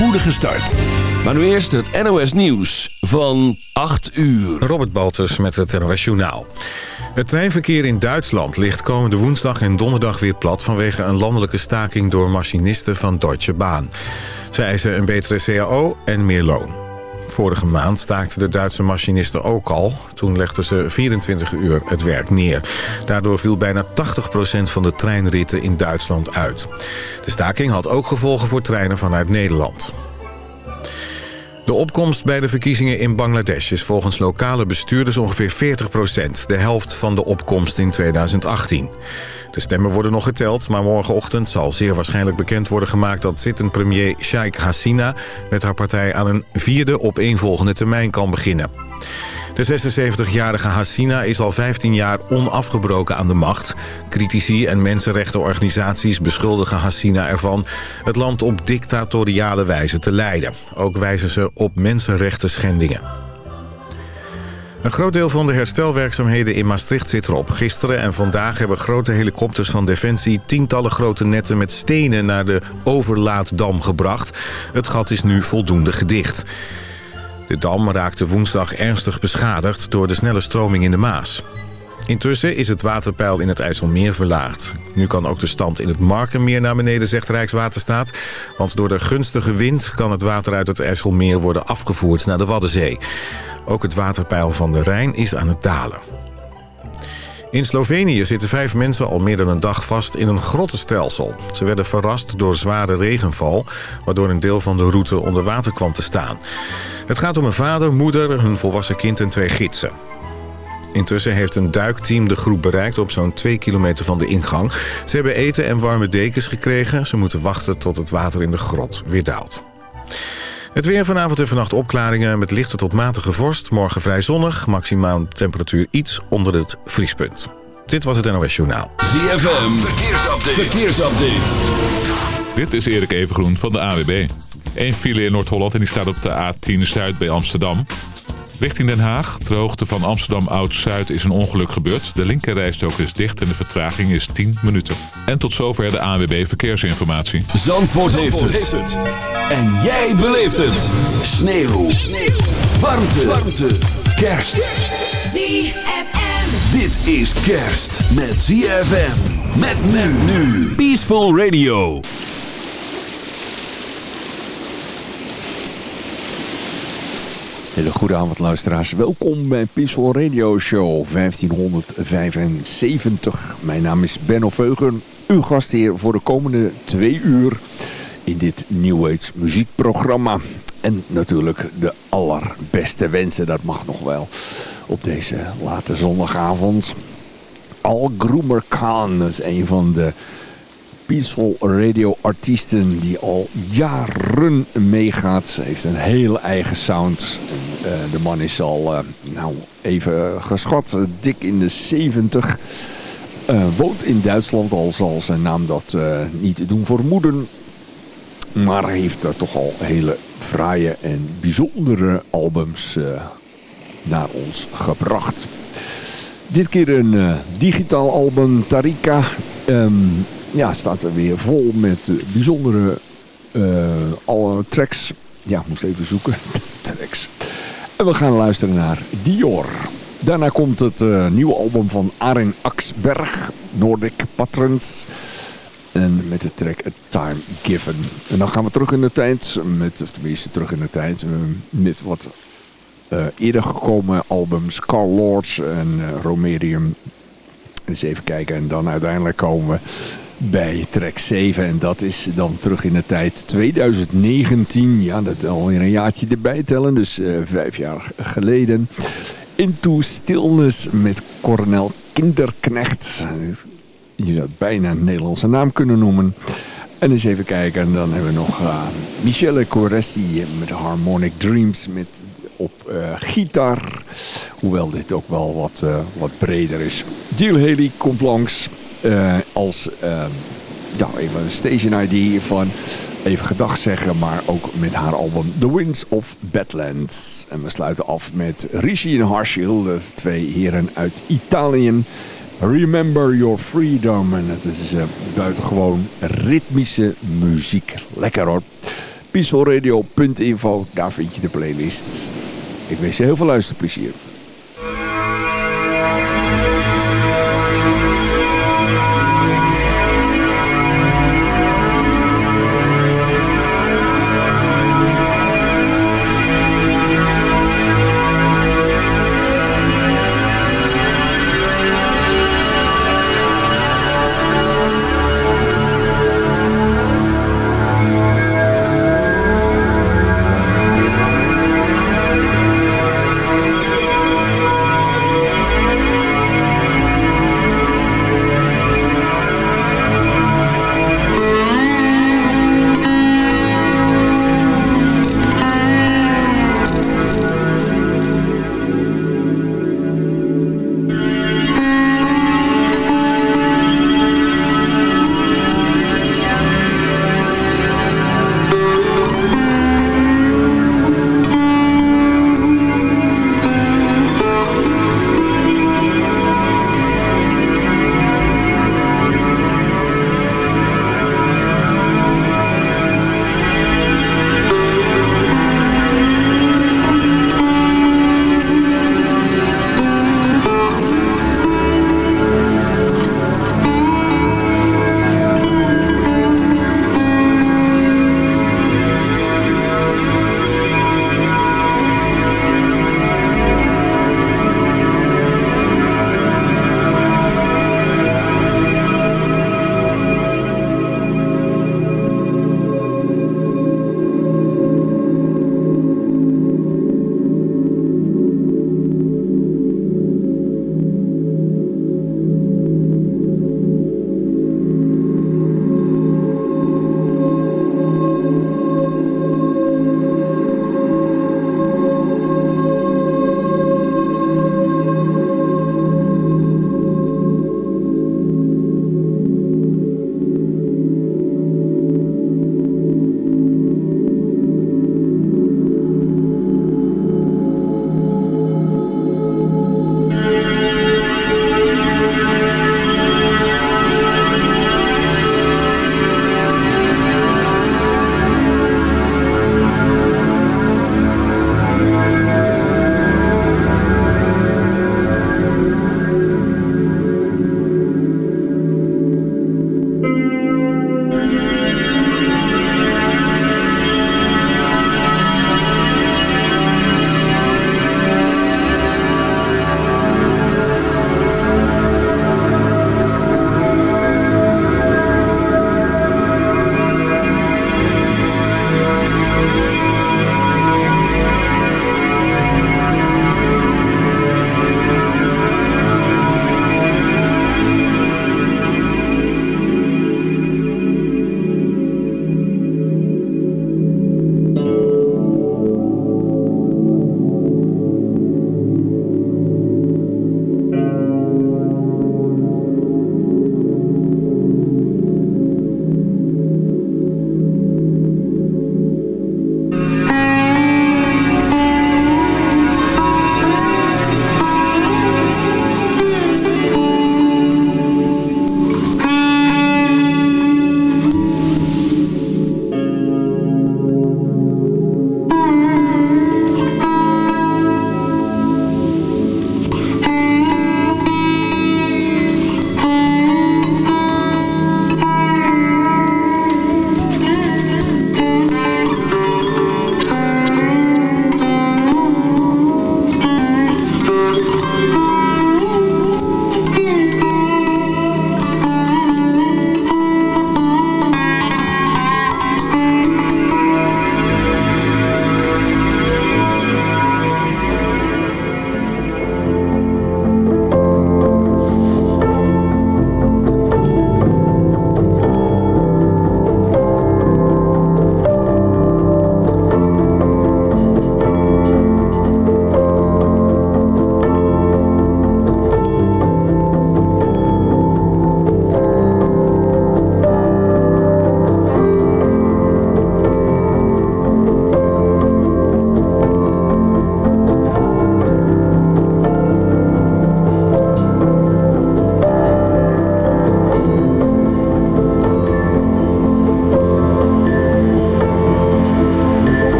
spoedige start. Maar nu eerst het NOS Nieuws van 8 uur. Robert Baltus met het NOS Journaal. Het treinverkeer in Duitsland ligt komende woensdag en donderdag weer plat... vanwege een landelijke staking door machinisten van Deutsche Bahn. Ze eisen een betere CAO en meer loon. Vorige maand staakten de Duitse machinisten ook al. Toen legden ze 24 uur het werk neer. Daardoor viel bijna 80% van de treinritten in Duitsland uit. De staking had ook gevolgen voor treinen vanuit Nederland. De opkomst bij de verkiezingen in Bangladesh is volgens lokale bestuurders ongeveer 40% De helft van de opkomst in 2018. De stemmen worden nog geteld, maar morgenochtend zal zeer waarschijnlijk bekend worden gemaakt... dat zittend premier Sheikh Hasina met haar partij aan een vierde opeenvolgende termijn kan beginnen. De 76-jarige Hasina is al 15 jaar onafgebroken aan de macht. Critici en mensenrechtenorganisaties beschuldigen Hasina ervan... het land op dictatoriale wijze te leiden. Ook wijzen ze op mensenrechten schendingen. Een groot deel van de herstelwerkzaamheden in Maastricht zit erop. Gisteren en vandaag hebben grote helikopters van Defensie... tientallen grote netten met stenen naar de Overlaaddam gebracht. Het gat is nu voldoende gedicht. De dam raakte woensdag ernstig beschadigd door de snelle stroming in de Maas. Intussen is het waterpeil in het IJsselmeer verlaagd. Nu kan ook de stand in het Markenmeer naar beneden, zegt Rijkswaterstaat. Want door de gunstige wind kan het water uit het IJsselmeer worden afgevoerd naar de Waddenzee. Ook het waterpeil van de Rijn is aan het dalen. In Slovenië zitten vijf mensen al meer dan een dag vast in een grottenstelsel. Ze werden verrast door zware regenval, waardoor een deel van de route onder water kwam te staan. Het gaat om een vader, moeder, hun volwassen kind en twee gidsen. Intussen heeft een duikteam de groep bereikt op zo'n 2 kilometer van de ingang. Ze hebben eten en warme dekens gekregen. Ze moeten wachten tot het water in de grot weer daalt. Het weer vanavond en vannacht opklaringen met lichte tot matige vorst. Morgen vrij zonnig, maximaal temperatuur iets onder het vriespunt. Dit was het NOS Journaal. ZFM, verkeersupdate. verkeersupdate. Dit is Erik Evengroen van de AWB. Eén file in Noord-Holland en die staat op de A10 Zuid bij Amsterdam. Richting Den Haag, de hoogte van Amsterdam Oud-Zuid, is een ongeluk gebeurd. De linkerrijstok is dicht en de vertraging is 10 minuten. En tot zover de ANWB Verkeersinformatie. Zandvoort, heeft, het. En jij beleeft het. Sneeuw. Sneeuw. Warmte. Warmte. Kerst. ZFM. Dit is kerst met ZFM. Met men nu. Peaceful Radio. Hele goede avond luisteraars. Welkom bij Peaceful Radio Show 1575. Mijn naam is Benno Veugen, uw gastheer voor de komende twee uur in dit New Age muziekprogramma. En natuurlijk de allerbeste wensen, dat mag nog wel, op deze late zondagavond. Al Groomer Khan, is een van de Peaceful Radio artiesten die al jaren meegaat. Ze heeft een hele eigen sound. En, uh, de man is al, uh, nou even geschat, dik in de 70. Uh, woont in Duitsland, al zal zijn naam dat niet doen vermoeden. Maar heeft er toch al hele fraaie en bijzondere albums naar ons gebracht. Dit keer een digitaal album, Tarika. Um, ja, staat er weer vol met uh, bijzondere uh, alle tracks. Ja, moest even zoeken. tracks. En we gaan luisteren naar Dior. Daarna komt het uh, nieuwe album van Arin Axberg, Nordic Patrons. En met de track A Time Given. En dan gaan we terug in de tijd, met, of tenminste terug in de tijd, met wat eerder gekomen albums. Carl Lords en Romerium. Eens even kijken en dan uiteindelijk komen we bij track 7. En dat is dan terug in de tijd 2019. Ja, dat alweer een jaartje erbij tellen. Dus uh, vijf jaar geleden. Into Stillness met Cornel Kinderknecht. Je zou bijna een Nederlandse naam kunnen noemen. En eens even kijken. En dan hebben we nog uh, Michele Coresti met Harmonic Dreams met op uh, gitaar. Hoewel dit ook wel wat, wat breder is. Jill Haley komt langs als uh, ja, even een station ID van even gedag zeggen, maar ook met haar album The Winds of Badlands. En we sluiten af met Rishi en Harshil, de twee heren uit Italië. Remember Your Freedom. En het is uh, buitengewoon ritmische muziek. Lekker hoor. peacefulradio.info. Daar vind je de playlist. Ik wens je heel veel luisterplezier.